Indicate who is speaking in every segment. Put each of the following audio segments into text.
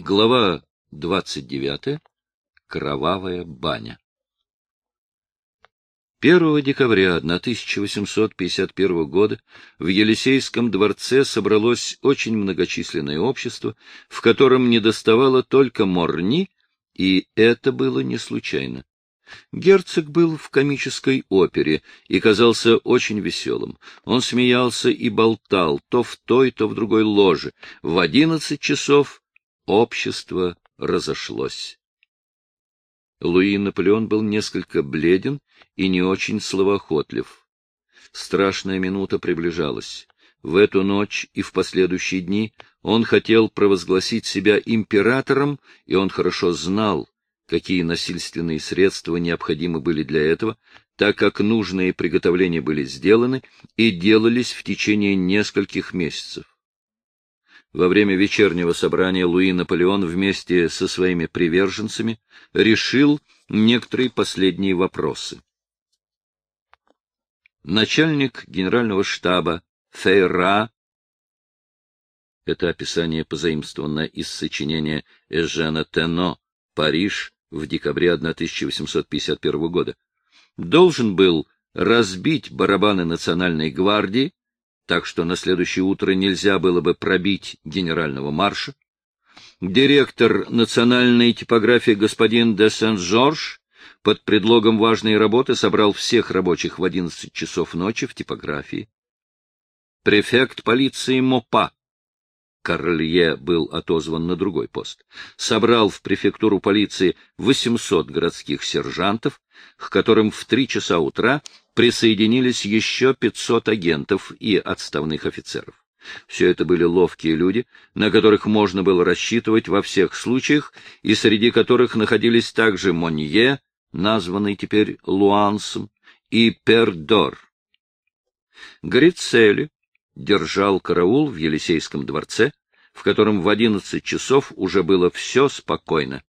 Speaker 1: Глава 29. Кровавая баня. 1 декабря 1851 года в Елисейском дворце собралось очень многочисленное общество, в котором недоставало только Морни, и это было не случайно. Герцог был в комической опере и казался очень веселым. Он смеялся и болтал то в той, то в другой ложе. В одиннадцать часов общество разошлось. Луи Наполеон был несколько бледен и не очень словоохотлив. Страшная минута приближалась. В эту ночь и в последующие дни он хотел провозгласить себя императором, и он хорошо знал, какие насильственные средства необходимы были для этого, так как нужные приготовления были сделаны и делались в течение нескольких месяцев. Во время вечернего собрания Луи Наполеон вместе со своими приверженцами решил некоторые последние вопросы. Начальник генерального штаба Фейра это описание позаимствовано из сочинения Эжена Тено «Париж» в декабре 1851 года, должен был разбить барабаны национальной гвардии, так что на следующее утро нельзя было бы пробить генерального марша. Директор национальной типографии господин де Сен-Жорж под предлогом важной работы собрал всех рабочих в 11 часов ночи в типографии. Префект полиции Мопа Карлье был отозван на другой пост, собрал в префектуру полиции 800 городских сержантов, к которым в три часа утра присоединились еще 500 агентов и отставных офицеров. Все это были ловкие люди, на которых можно было рассчитывать во всех случаях, и среди которых находились также Монье, названный теперь Луансом, и Пердор. Грицели держал караул в Елисейском дворце, в котором в одиннадцать часов уже было все спокойно.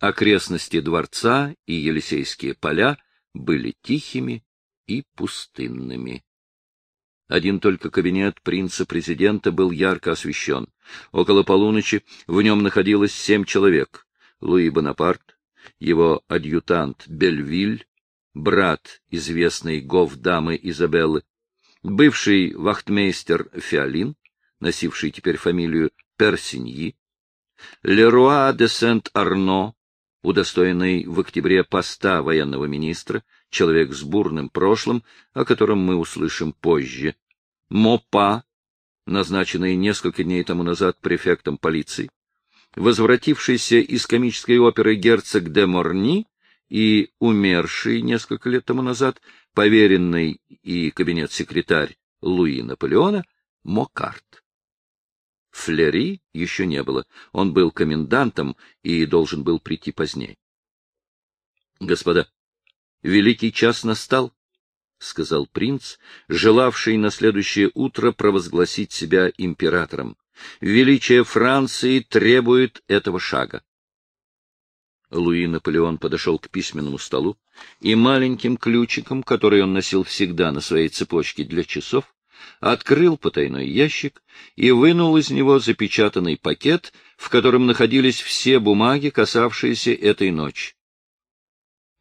Speaker 1: Окрестности дворца и Елисейские поля были тихими и пустынными. Один только кабинет принца-президента был ярко освещен. Около полуночи в нем находилось семь человек. Луи Бонапарт, его адъютант Бельвиль, брат известной гов-дамы Изабеллы, бывший вахтмейстер Фиолин, носивший теперь фамилию Персиньи, Леруа де Сент-Арно, удостоенный в октябре поста военного министра, человек с бурным прошлым, о котором мы услышим позже, Мопа, назначенный несколько дней тому назад префектом полиции, возвратившийся из комической оперы герцог де Морни и умерший несколько лет тому назад поверенный и кабинет-секретарь Луи Наполеона Мокарт. Флери еще не было. Он был комендантом и должен был прийти позднее. — Господа, великий час настал, — сказал принц, желавший на следующее утро провозгласить себя императором. Величие Франции требует этого шага. Луи Наполеон подошел к письменному столу и маленьким ключиком, который он носил всегда на своей цепочке для часов, открыл потайной ящик и вынул из него запечатанный пакет, в котором находились все бумаги, касавшиеся этой ночи.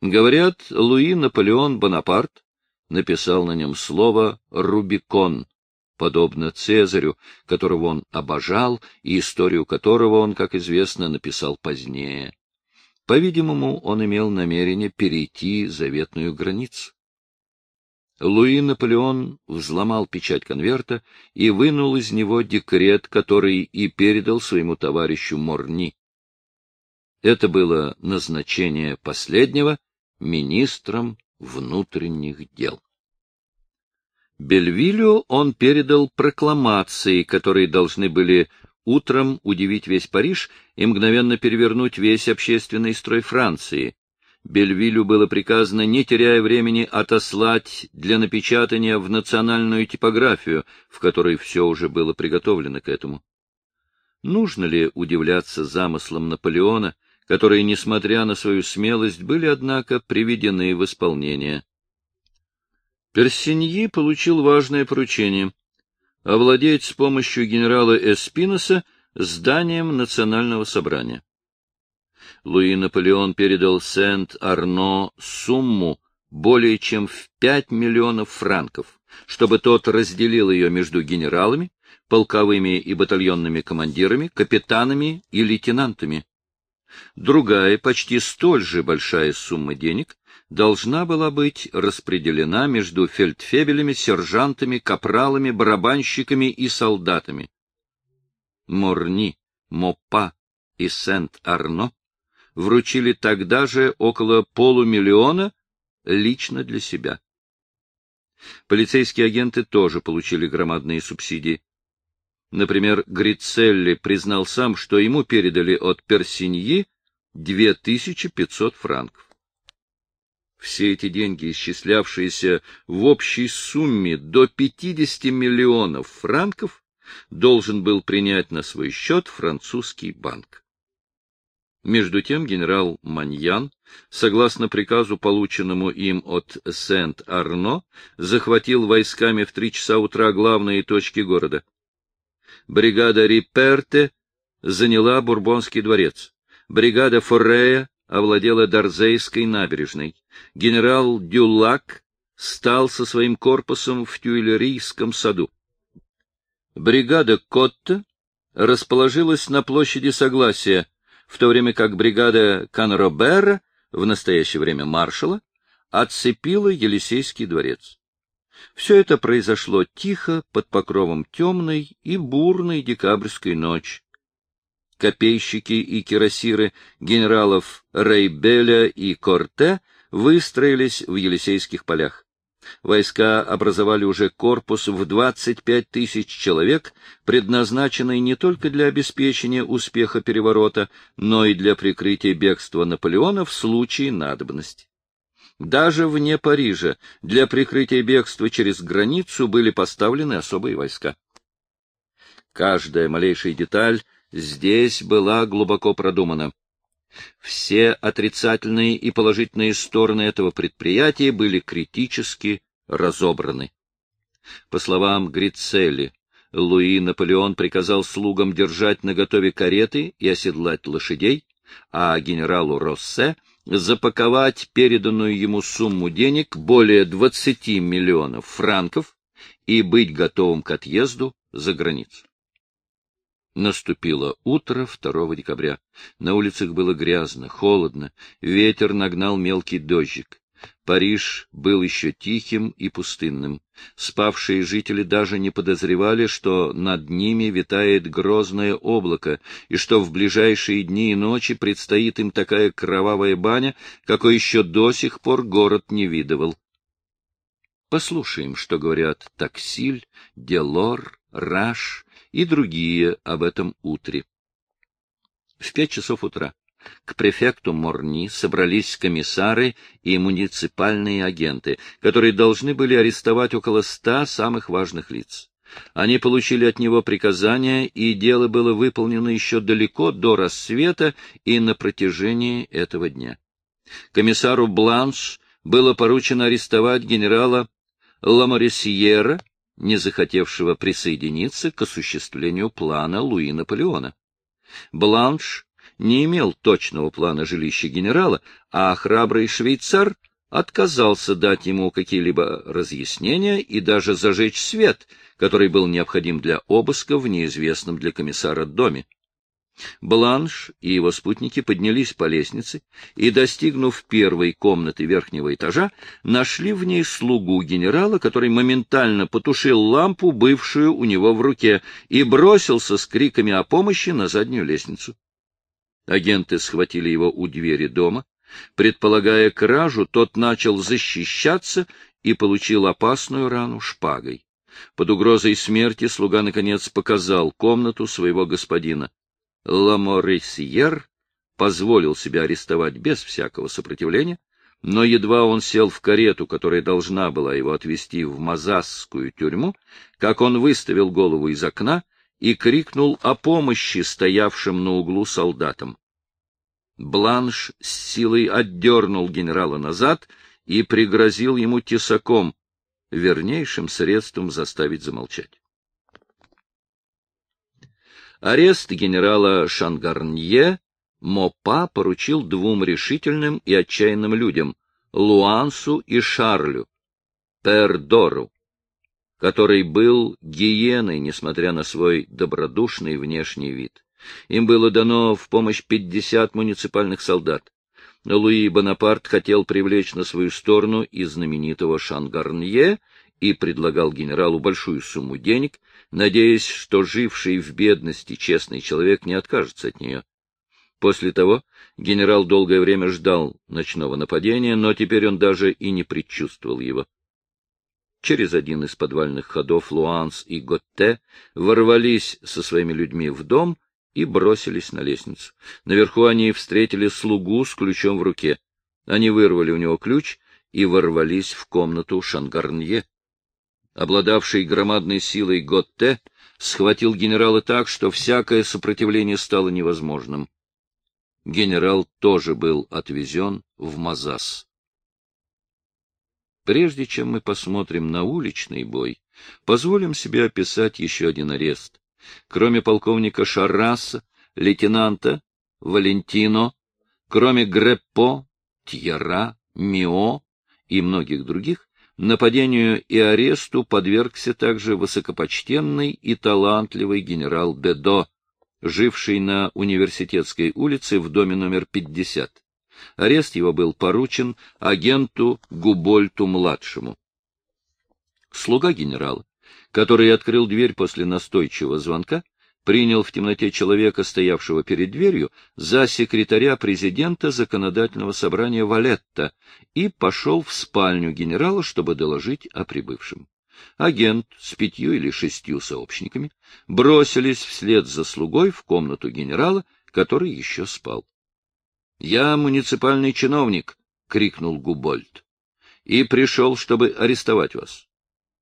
Speaker 1: Говорят, Луи Наполеон Бонапарт написал на нем слово «Рубикон», подобно Цезарю, которого он обожал и историю которого он, как известно, написал позднее. По-видимому, он имел намерение перейти заветную границу. Луи Наполеон взломал печать конверта и вынул из него декрет, который и передал своему товарищу Морни. Это было назначение последнего министром внутренних дел. Бельвилю он передал прокламации, которые должны были утром удивить весь Париж и мгновенно перевернуть весь общественный строй Франции, Бельвилю было приказано, не теряя времени, отослать для напечатания в национальную типографию, в которой все уже было приготовлено к этому. Нужно ли удивляться замыслам Наполеона, которые, несмотря на свою смелость, были, однако, приведены в исполнение? Персиньи получил важное поручение — овладеть с помощью генерала Эспиноса зданием Национального собрания. Луи Наполеон передал Сент-Арно сумму более чем в 5 миллионов франков, чтобы тот разделил ее между генералами, полковыми и батальонными командирами, капитанами и лейтенантами. Другая, почти столь же большая сумма денег должна была быть распределена между фельдфебелями, сержантами, капралами, барабанщиками и солдатами. Морни, Мопа и Сент-Арно вручили тогда же около полумиллиона лично для себя. Полицейские агенты тоже получили громадные субсидии. Например, Грицелли признал сам, что ему передали от Персиньи 2500 франков. Все эти деньги, исчислявшиеся в общей сумме до 50 миллионов франков, должен был принять на свой счет французский банк. Между тем генерал Маньян, согласно приказу, полученному им от Сент-Арно, захватил войсками в три часа утра главные точки города. Бригада Риперте заняла Бурбонский дворец. Бригада Форрея овладела Дарзейской набережной. Генерал Дюлак стал со своим корпусом в Тюильрийском саду. Бригада Котта расположилась на площади Согласия, в то время как бригада Канробера, в настоящее время маршала, отцепила Елисейский дворец. Все это произошло тихо, под покровом темной и бурной декабрьской ночи. Копейщики и кирасиры генералов Рейбеля и Корте выстроились в Елисейских полях. Войска образовали уже корпус в 25 тысяч человек, предназначенный не только для обеспечения успеха переворота, но и для прикрытия бегства Наполеона в случае надобности. Даже вне Парижа для прикрытия бегства через границу были поставлены особые войска. Каждая малейшая деталь здесь была глубоко продумана. Все отрицательные и положительные стороны этого предприятия были критически разобраны. По словам Грицелли, Луи Наполеон приказал слугам держать наготове кареты и оседлать лошадей, а генералу Россе запаковать переданную ему сумму денег более 20 миллионов франков и быть готовым к отъезду за границу. Наступило утро 2 декабря. На улицах было грязно, холодно, ветер нагнал мелкий дождик. Париж был еще тихим и пустынным. Спавшие жители даже не подозревали, что над ними витает грозное облако, и что в ближайшие дни и ночи предстоит им такая кровавая баня, какой еще до сих пор город не видывал. Послушаем, что говорят Таксиль, Делор, Раш и другие об этом утре. В пять часов утра к префекту Морни собрались комиссары и муниципальные агенты, которые должны были арестовать около ста самых важных лиц. Они получили от него приказания, и дело было выполнено еще далеко до рассвета и на протяжении этого дня. Комиссару Бланш было поручено арестовать генерала Ламоресьера, не захотевшего присоединиться к осуществлению плана Луи Наполеона. Бланш не имел точного плана жилища генерала, а храбрый швейцар отказался дать ему какие-либо разъяснения и даже зажечь свет, который был необходим для обыска в неизвестном для комиссара доме. Бланш и его спутники поднялись по лестнице и, достигнув первой комнаты верхнего этажа, нашли в ней слугу генерала, который моментально потушил лампу, бывшую у него в руке, и бросился с криками о помощи на заднюю лестницу. Агенты схватили его у двери дома. Предполагая кражу, тот начал защищаться и получил опасную рану шпагой. Под угрозой смерти слуга, наконец, показал комнату своего господина. Ламоресьер позволил себя арестовать без всякого сопротивления, но едва он сел в карету, которая должна была его отвезти в Мазасскую тюрьму, как он выставил голову из окна и крикнул о помощи стоявшим на углу солдатам. Бланш с силой отдернул генерала назад и пригрозил ему тесаком, вернейшим средством заставить замолчать. Арест генерала Шангарнье Мопа поручил двум решительным и отчаянным людям — Луансу и Шарлю, Пердору, который был гиеной, несмотря на свой добродушный внешний вид. Им было дано в помощь пятьдесят муниципальных солдат. Луи Бонапарт хотел привлечь на свою сторону и знаменитого Шангарнье и предлагал генералу большую сумму денег, надеясь, что живший в бедности честный человек не откажется от нее. После того генерал долгое время ждал ночного нападения, но теперь он даже и не предчувствовал его. Через один из подвальных ходов Луанс и Готте ворвались со своими людьми в дом и бросились на лестницу. Наверху они встретили слугу с ключом в руке. Они вырвали у него ключ и ворвались в комнату Шангарнье. Обладавший громадной силой Готте схватил генерала так, что всякое сопротивление стало невозможным. Генерал тоже был отвезен в Мазас. Прежде чем мы посмотрим на уличный бой, позволим себе описать еще один арест. Кроме полковника Шарраса, лейтенанта Валентино, кроме Греппо, Тьера, Мио и многих других, нападению и аресту подвергся также высокопочтенный и талантливый генерал Бедо, живший на Университетской улице в доме номер 50. Арест его был поручен агенту Губольту-младшему. Слуга генерала, который открыл дверь после настойчивого звонка, принял в темноте человека, стоявшего перед дверью, за секретаря президента законодательного собрания Валетта и пошел в спальню генерала, чтобы доложить о прибывшем. Агент с пятью или шестью сообщниками бросились вслед за слугой в комнату генерала, который еще спал. — Я муниципальный чиновник, — крикнул Губольд, — и пришел, чтобы арестовать вас.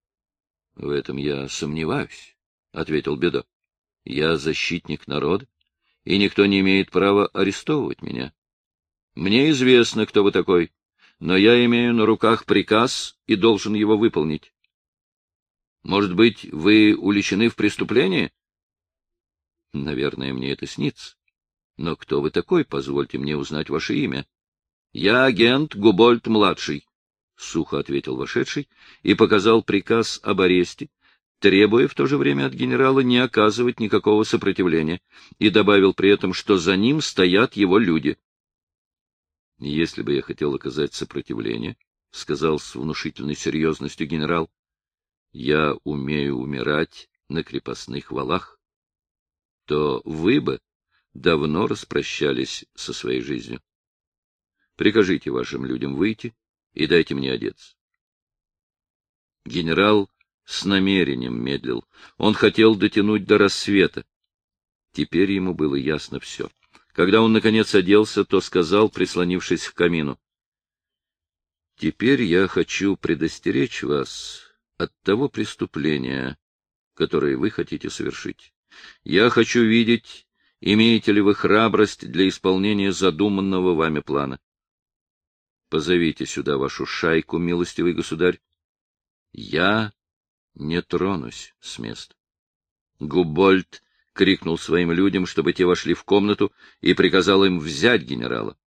Speaker 1: — В этом я сомневаюсь, — ответил Бедо. — Я защитник народа, и никто не имеет права арестовывать меня. Мне известно, кто вы такой, но я имею на руках приказ и должен его выполнить. Может быть, вы уличены в преступлении? Наверное, мне это снится. Но кто вы такой, позвольте мне узнать ваше имя? Я агент Губольд-младший, — сухо ответил вошедший и показал приказ об аресте, требуя в то же время от генерала не оказывать никакого сопротивления, и добавил при этом, что за ним стоят его люди. — Если бы я хотел оказать сопротивление, — сказал с внушительной серьезностью генерал, — я умею умирать на крепостных валах, то вы бы давно распрощались со своей жизнью. Прикажите вашим людям выйти и дайте мне одеться. Генерал с намерением медлил. Он хотел дотянуть до рассвета. Теперь ему было ясно все. Когда он, наконец, оделся, то сказал, прислонившись к камину. — Теперь я хочу предостеречь вас от того преступления, которое вы хотите совершить. Я хочу видеть Имеете ли вы храбрость для исполнения задуманного вами плана? Позовите сюда вашу шайку, милостивый государь. Я не тронусь с места. Губольд крикнул своим людям, чтобы те вошли в комнату, и приказал им взять генерала.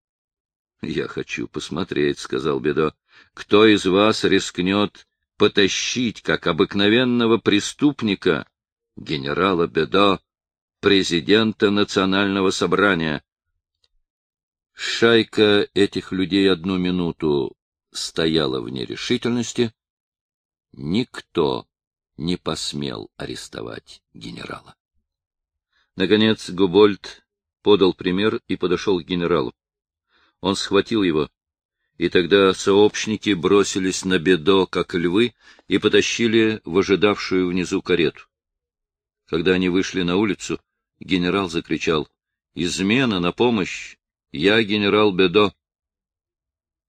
Speaker 1: — Я хочу посмотреть, — сказал Бедо, — кто из вас рискнет потащить, как обыкновенного преступника, генерала Бедо президента национального собрания. Шайка этих людей одну минуту стояла в нерешительности. Никто не посмел арестовать генерала. Наконец Губольд подал пример и подошел к генералу. Он схватил его, и тогда сообщники бросились на бедо, как львы, и потащили в ожидавшую внизу карету. Когда они вышли на улицу, Генерал закричал. «Измена на помощь! Я генерал Бедо!»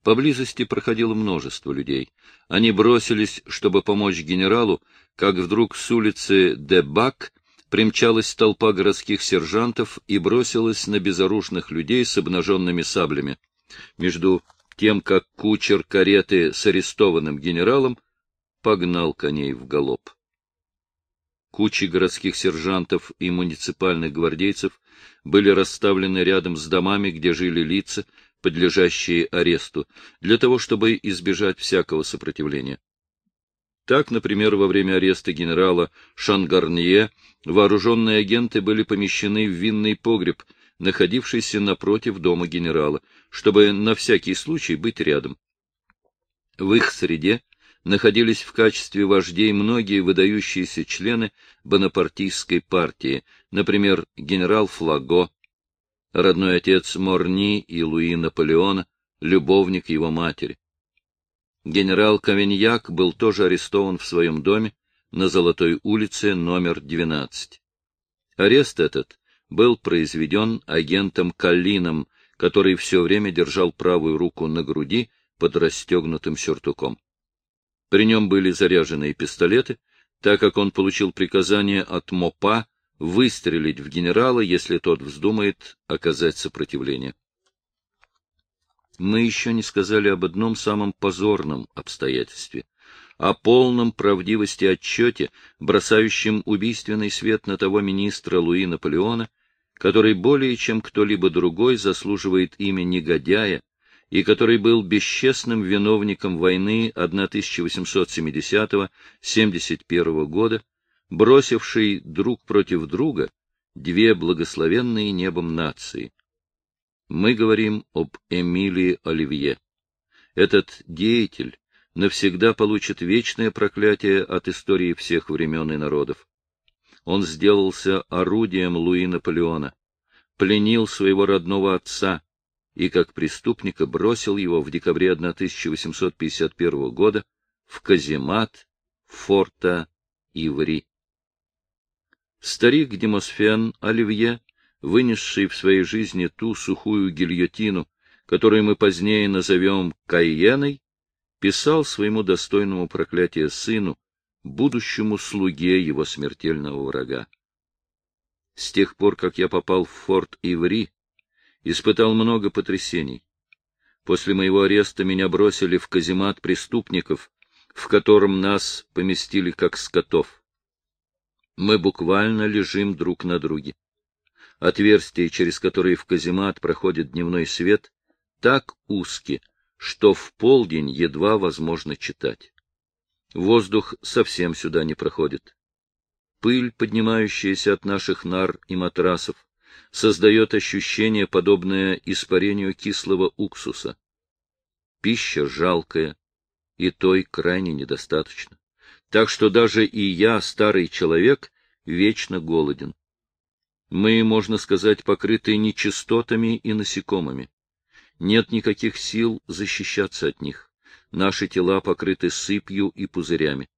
Speaker 1: Поблизости проходило множество людей. Они бросились, чтобы помочь генералу, как вдруг с улицы Дебак примчалась толпа городских сержантов и бросилась на безоружных людей с обнаженными саблями. Между тем, как кучер кареты с арестованным генералом погнал коней в галоп. кучи городских сержантов и муниципальных гвардейцев были расставлены рядом с домами, где жили лица, подлежащие аресту, для того, чтобы избежать всякого сопротивления. Так, например, во время ареста генерала Шангарнье вооруженные агенты были помещены в винный погреб, находившийся напротив дома генерала, чтобы на всякий случай быть рядом. В их среде находились в качестве вождей многие выдающиеся члены бонапартийской партии, например, генерал Флаго, родной отец Морни и Луи Наполеона, любовник его матери. Генерал Кавиньяк был тоже арестован в своем доме на Золотой улице номер 12. Арест этот был произведен агентом Каллином, который все время держал правую руку на груди под расстегнутым сюртуком. При нем были заряженные пистолеты, так как он получил приказание от МОПА выстрелить в генерала, если тот вздумает оказать сопротивление. Мы еще не сказали об одном самом позорном обстоятельстве — о полном правдивости отчете, бросающем убийственный свет на того министра Луи Наполеона, который более чем кто-либо другой заслуживает имя негодяя, и который был бесчестным виновником войны 1870-71 года, бросивший друг против друга две благословенные небом нации. Мы говорим об Эмилии Оливье. Этот деятель навсегда получит вечное проклятие от истории всех времен и народов. Он сделался орудием Луи Наполеона, пленил своего родного отца, и как преступника бросил его в декабре 1851 года в каземат форта Иври. Старик Демосфен Оливье, вынесший в своей жизни ту сухую гильотину, которую мы позднее назовем Кайеной, писал своему достойному проклятия сыну, будущему слуге его смертельного врага. С тех пор, как я попал в форт Иври, испытал много потрясений. После моего ареста меня бросили в каземат преступников, в котором нас поместили как скотов. Мы буквально лежим друг на друге. Отверстия, через которые в каземат проходит дневной свет, так узки, что в полдень едва возможно читать. Воздух совсем сюда не проходит. Пыль, поднимающаяся от наших нар и матрасов, создает ощущение, подобное испарению кислого уксуса. Пища жалкая, и той крайне недостаточно. Так что даже и я, старый человек, вечно голоден. Мы, можно сказать, покрыты нечистотами и насекомыми. Нет никаких сил защищаться от них. Наши тела покрыты сыпью и пузырями.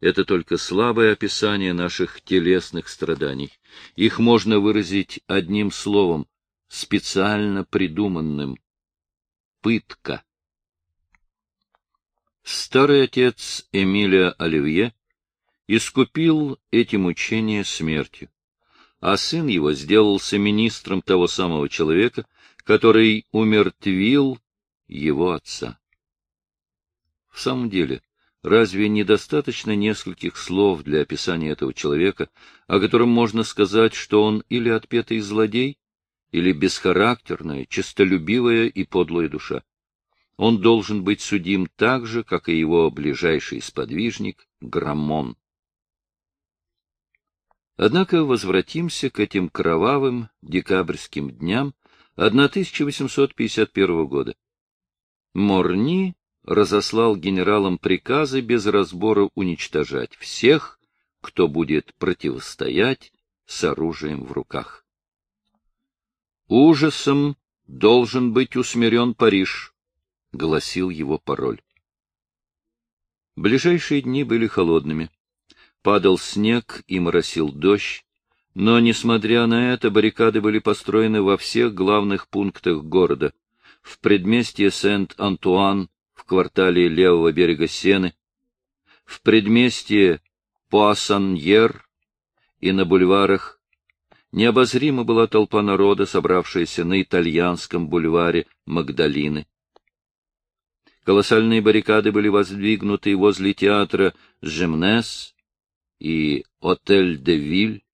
Speaker 1: Это только слабое описание наших телесных страданий. Их можно выразить одним словом, специально придуманным. Пытка. Старый отец Эмилия Оливье искупил эти мучения смертью, а сын его сделался министром того самого человека, который умертвил его отца. В самом деле, Разве недостаточно нескольких слов для описания этого человека, о котором можно сказать, что он или отпетый злодей, или бесхарактерная, честолюбивая и подлая душа? Он должен быть судим так же, как и его ближайший сподвижник Граммон. Однако возвратимся к этим кровавым декабрьским дням 1851 года. Морни разослал генералам приказы без разбора уничтожать всех, кто будет противостоять с оружием в руках. «Ужасом должен быть усмирен Париж», — гласил его пароль. Ближайшие дни были холодными. Падал снег и моросил дождь, но, несмотря на это, баррикады были построены во всех главных пунктах города. В предместье Сент-Антуан, в квартале левого берега Сены, в предместье Пуассаньер и на бульварах необозримо была толпа народа, собравшаяся на итальянском бульваре Магдалины. Колоссальные баррикады были воздвигнуты возле театра Жемнес и Отель-де-Виль.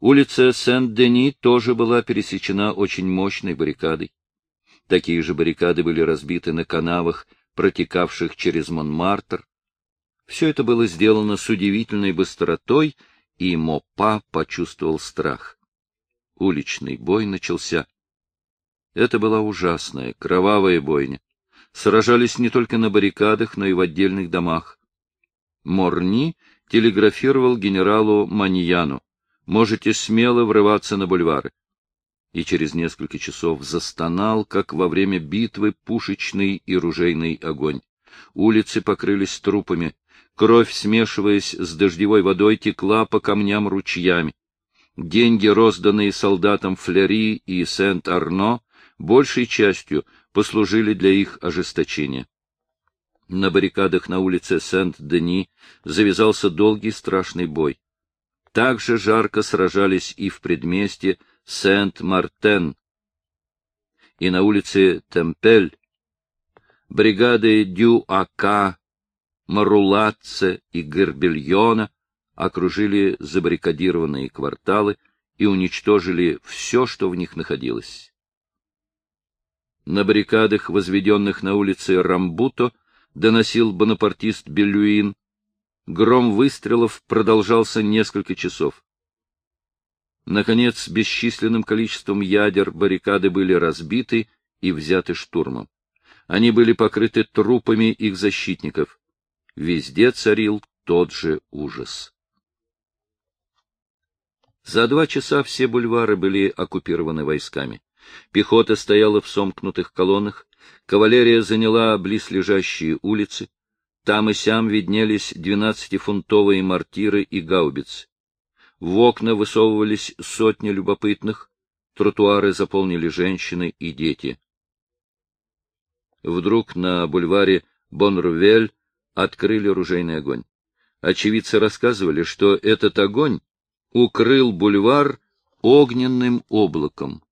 Speaker 1: Улица Сен-Дени тоже была пересечена очень мощной баррикадой. Такие же баррикады были разбиты на канавах, протекавших через Монмартр. Все это было сделано с удивительной быстротой, и Мопа почувствовал страх. Уличный бой начался. Это была ужасная, кровавая бойня. Сражались не только на баррикадах, но и в отдельных домах. Морни телеграфировал генералу Маньяну. Можете смело врываться на бульвары. И через несколько часов застонал, как во время битвы, пушечный и ружейный огонь. Улицы покрылись трупами. Кровь, смешиваясь с дождевой водой, текла по камням ручьями. Деньги, розданные солдатам Флери и Сент-Арно, большей частью послужили для их ожесточения. На баррикадах на улице Сент-Дени завязался долгий страшный бой. Так же жарко сражались и в предместье Сент-Мартен, и на улице Темпель. Бригады Дю-Ака, Марулатце и Гербельона окружили забаррикадированные кварталы и уничтожили все, что в них находилось. На баррикадах, возведенных на улице Рамбуто, доносил бонапартист Белюин. Гром выстрелов продолжался несколько часов. Наконец, бесчисленным количеством ядер баррикады были разбиты и взяты штурмом. Они были покрыты трупами их защитников. Везде царил тот же ужас. За два часа все бульвары были оккупированы войсками. Пехота стояла в сомкнутых колоннах, кавалерия заняла близлежащие улицы, там и сям виднелись двенадцатифунтовые мортиры и гаубицы. В окна высовывались сотни любопытных, тротуары заполнили женщины и дети. Вдруг на бульваре Бонрувель открыли ружейный огонь. Очевидцы рассказывали, что этот огонь укрыл бульвар огненным облаком.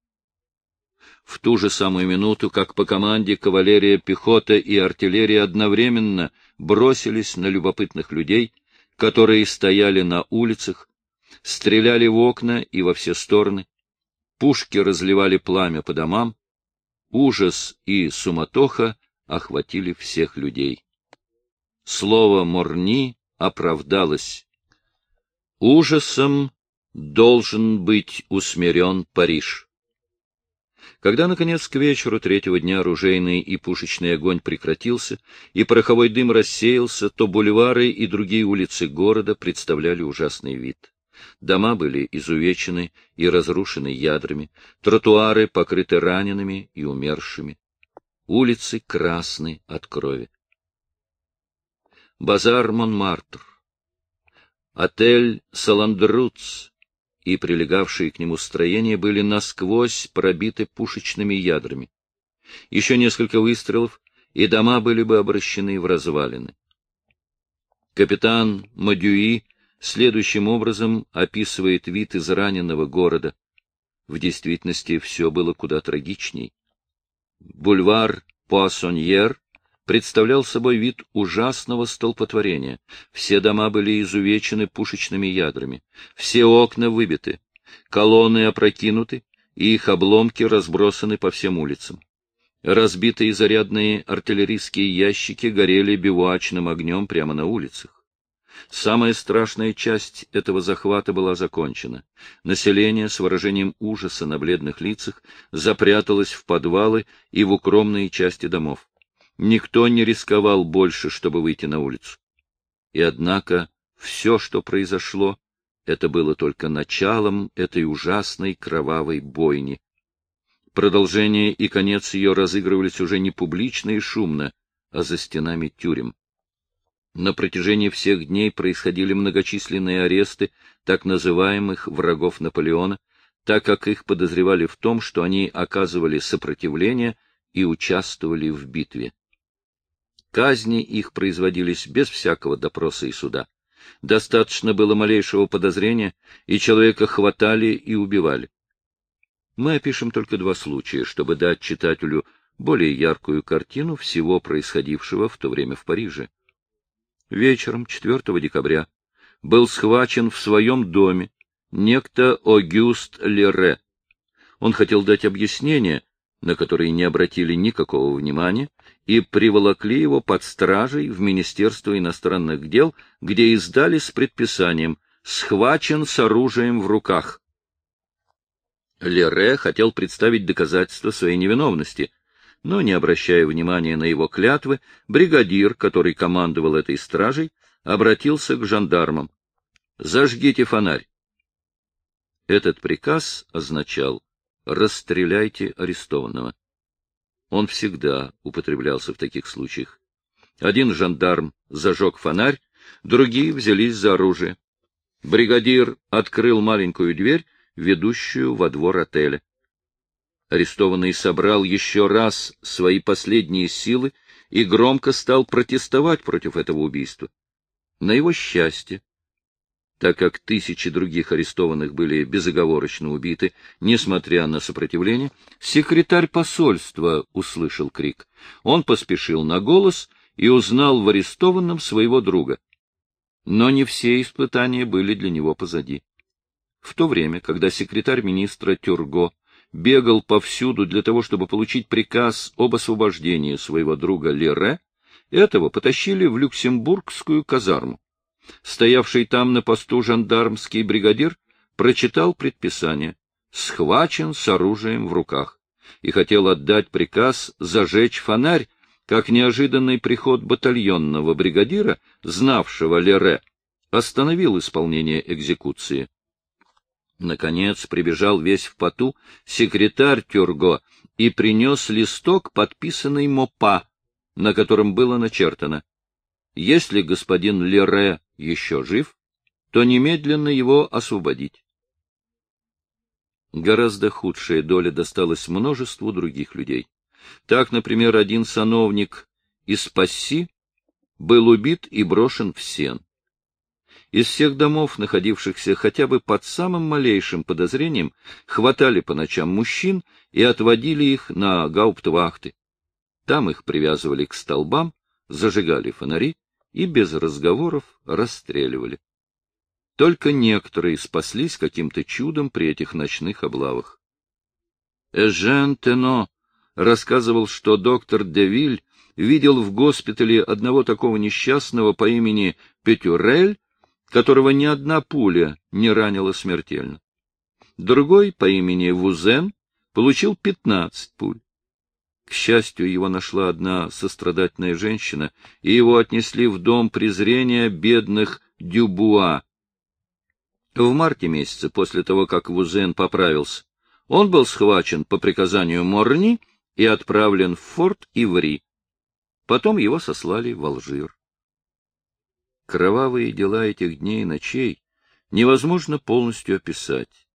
Speaker 1: В ту же самую минуту, как по команде кавалерия, пехота и артиллерия одновременно бросились на любопытных людей, которые стояли на улицах, стреляли в окна и во все стороны, пушки разливали пламя по домам, ужас и суматоха охватили всех людей. Слово «морни» оправдалось. Ужасом должен быть усмирен Париж. Когда, наконец, к вечеру третьего дня оружейный и пушечный огонь прекратился, и пороховой дым рассеялся, то бульвары и другие улицы города представляли ужасный вид. Дома были изувечены и разрушены ядрами, тротуары покрыты ранеными и умершими, улицы красны от крови. Базар Монмартр, отель Саландруц, и прилегавшие к нему строения были насквозь пробиты пушечными ядрами. Еще несколько выстрелов, и дома были бы обращены в развалины. Капитан Мадюи следующим образом описывает вид израненного города. В действительности все было куда трагичней. Бульвар Пуассоньер представлял собой вид ужасного столпотворения. Все дома были изувечены пушечными ядрами, все окна выбиты, колонны опрокинуты, и их обломки разбросаны по всем улицам. Разбитые зарядные артиллерийские ящики горели бивуачным огнем прямо на улицах. Самая страшная часть этого захвата была закончена. Население с выражением ужаса на бледных лицах запряталось в подвалы и в укромные части домов. Никто не рисковал больше, чтобы выйти на улицу. И однако все, что произошло, это было только началом этой ужасной кровавой бойни. Продолжение и конец ее разыгрывались уже не публично и шумно, а за стенами тюрем. На протяжении всех дней происходили многочисленные аресты так называемых врагов Наполеона, так как их подозревали в том, что они оказывали сопротивление и участвовали в битве. Казни их производились без всякого допроса и суда. Достаточно было малейшего подозрения, и человека хватали и убивали. Мы опишем только два случая, чтобы дать читателю более яркую картину всего происходившего в то время в Париже. Вечером 4 декабря был схвачен в своем доме некто Огюст Лере. Он хотел дать объяснение, на которые не обратили никакого внимания, и приволокли его под стражей в Министерство иностранных дел, где издали с предписанием «схвачен с оружием в руках». Лере хотел представить доказательства своей невиновности, но, не обращая внимания на его клятвы, бригадир, который командовал этой стражей, обратился к жандармам. «Зажгите фонарь». Этот приказ означал «расстреляйте арестованного». Он всегда употреблялся в таких случаях. Один жандарм зажег фонарь, другие взялись за оружие. Бригадир открыл маленькую дверь, ведущую во двор отеля. Арестованный собрал еще раз свои последние силы и громко стал протестовать против этого убийства. На его счастье, так как тысячи других арестованных были безоговорочно убиты, несмотря на сопротивление, секретарь посольства услышал крик. Он поспешил на голос и узнал в арестованном своего друга. Но не все испытания были для него позади. В то время, когда секретарь министра Тюрго бегал повсюду для того, чтобы получить приказ об освобождении своего друга Лере, этого потащили в Люксембургскую казарму. Стоявший там на посту жандармский бригадир прочитал предписание «схвачен с оружием в руках» и хотел отдать приказ зажечь фонарь, как неожиданный приход батальонного бригадира, знавшего Лере, остановил исполнение экзекуции. Наконец прибежал весь в поту секретарь Тюрго и принес листок, подписанный МОПА, на котором было начертано если господин Лере еще жив, то немедленно его освободить. Гораздо худшая доля досталась множеству других людей. Так, например, один сановник из Пасси был убит и брошен в сен. Из всех домов, находившихся хотя бы под самым малейшим подозрением, хватали по ночам мужчин и отводили их на гауптвахты. Там их привязывали к столбам, зажигали фонари и без разговоров расстреливали. Только некоторые спаслись каким-то чудом при этих ночных облавах. Эжен Тено рассказывал, что доктор Девиль видел в госпитале одного такого несчастного по имени Петюрель, которого ни одна пуля не ранила смертельно. Другой по имени Вузен получил пятнадцать пуль. К счастью, его нашла одна сострадательная женщина, и его отнесли в дом презрения бедных Дюбуа. В марте месяце, после того, как Вузен поправился, он был схвачен по приказанию Морни и отправлен в форт Иври. Потом его сослали в Алжир. Кровавые дела этих дней и ночей невозможно полностью описать.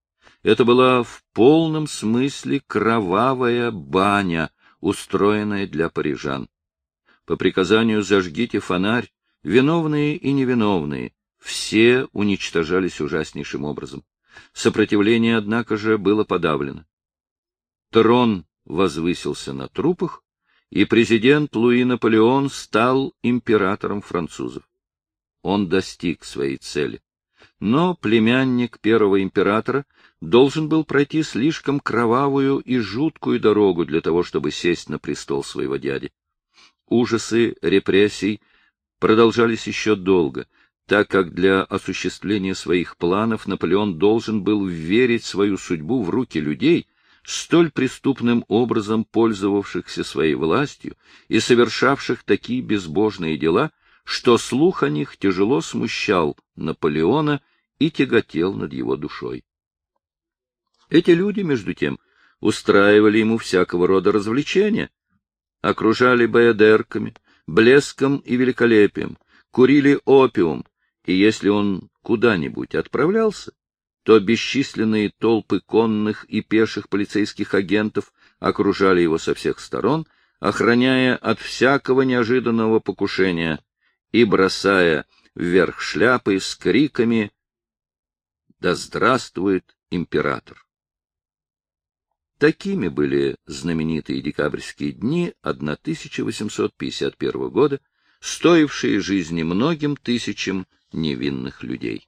Speaker 1: Это была в полном смысле кровавая баня, устроенное для парижан. По приказанию зажгите фонарь, виновные и невиновные, все уничтожались ужаснейшим образом. Сопротивление, однако же, было подавлено. Трон возвысился на трупах, и президент Луи Наполеон стал императором французов. Он достиг своей цели. Но племянник первого императора должен был пройти слишком кровавую и жуткую дорогу для того, чтобы сесть на престол своего дяди. Ужасы репрессий продолжались еще долго, так как для осуществления своих планов Наполеон должен был верить свою судьбу в руки людей, столь преступным образом пользовавшихся своей властью и совершавших такие безбожные дела, что слух о них тяжело смущал Наполеона и тяготел над его душой. Эти люди, между тем, устраивали ему всякого рода развлечения, окружали баядерками, блеском и великолепием, курили опиум, и если он куда-нибудь отправлялся, то бесчисленные толпы конных и пеших полицейских агентов окружали его со всех сторон, охраняя от всякого неожиданного покушения и бросая вверх шляпы с криками «Да здравствует император!». Такими были знаменитые декабрьские дни 1851 года, стоившие жизни многим тысячам невинных людей.